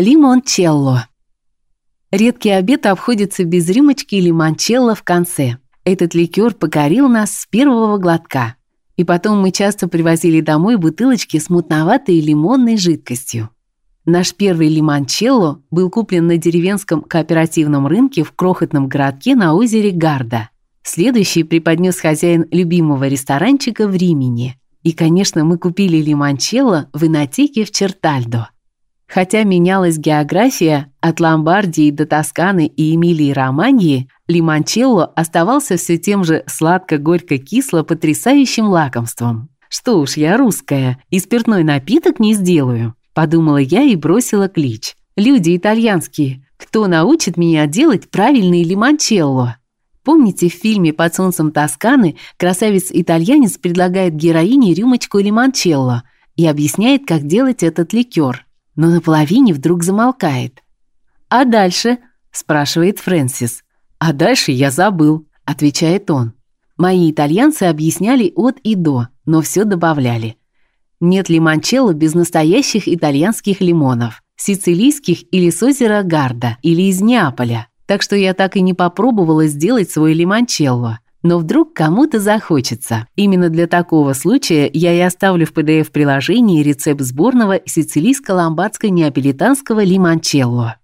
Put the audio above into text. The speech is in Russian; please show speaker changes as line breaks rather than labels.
лимончелло. Редкий обед обходится без рюмочки лимончелло в конце. Этот ликер покорил нас с первого глотка. И потом мы часто привозили домой бутылочки с мутноватой лимонной жидкостью. Наш первый лимончелло был куплен на деревенском кооперативном рынке в крохотном городке на озере Гарда. Следующий преподнес хозяин любимого ресторанчика в Римени. И, конечно, мы купили лимончелло в инотеке в Чертальдо. Хотя менялась география от Ломбардии до Тосканы и Эмилии-Романьи, лимончелло оставался все тем же сладко-горько-кисло потрясающим лакомством. Что уж я русская, и спиртной напиток не сделаю, подумала я и бросила клич. Люди итальянские, кто научит меня делать правильный лимончелло? Помните, в фильме «Под солнцем Тосканы» красавец-итальянец предлагает героине рюмочку лимончелло и объясняет, как делать этот ликер, но на половине вдруг замолкает. «А дальше?» – спрашивает Фрэнсис. «А дальше я забыл», – отвечает он. Мои итальянцы объясняли от и до, но все добавляли. Нет лимончелло без настоящих итальянских лимонов, сицилийских или с озера Гарда, или из Неаполя так что я так и не попробовала сделать свой лимончелло. Но вдруг кому-то захочется. Именно для такого случая я и оставлю в PDF-приложении рецепт сборного сицилийско-ломбардско-неаполитанского лимончелло.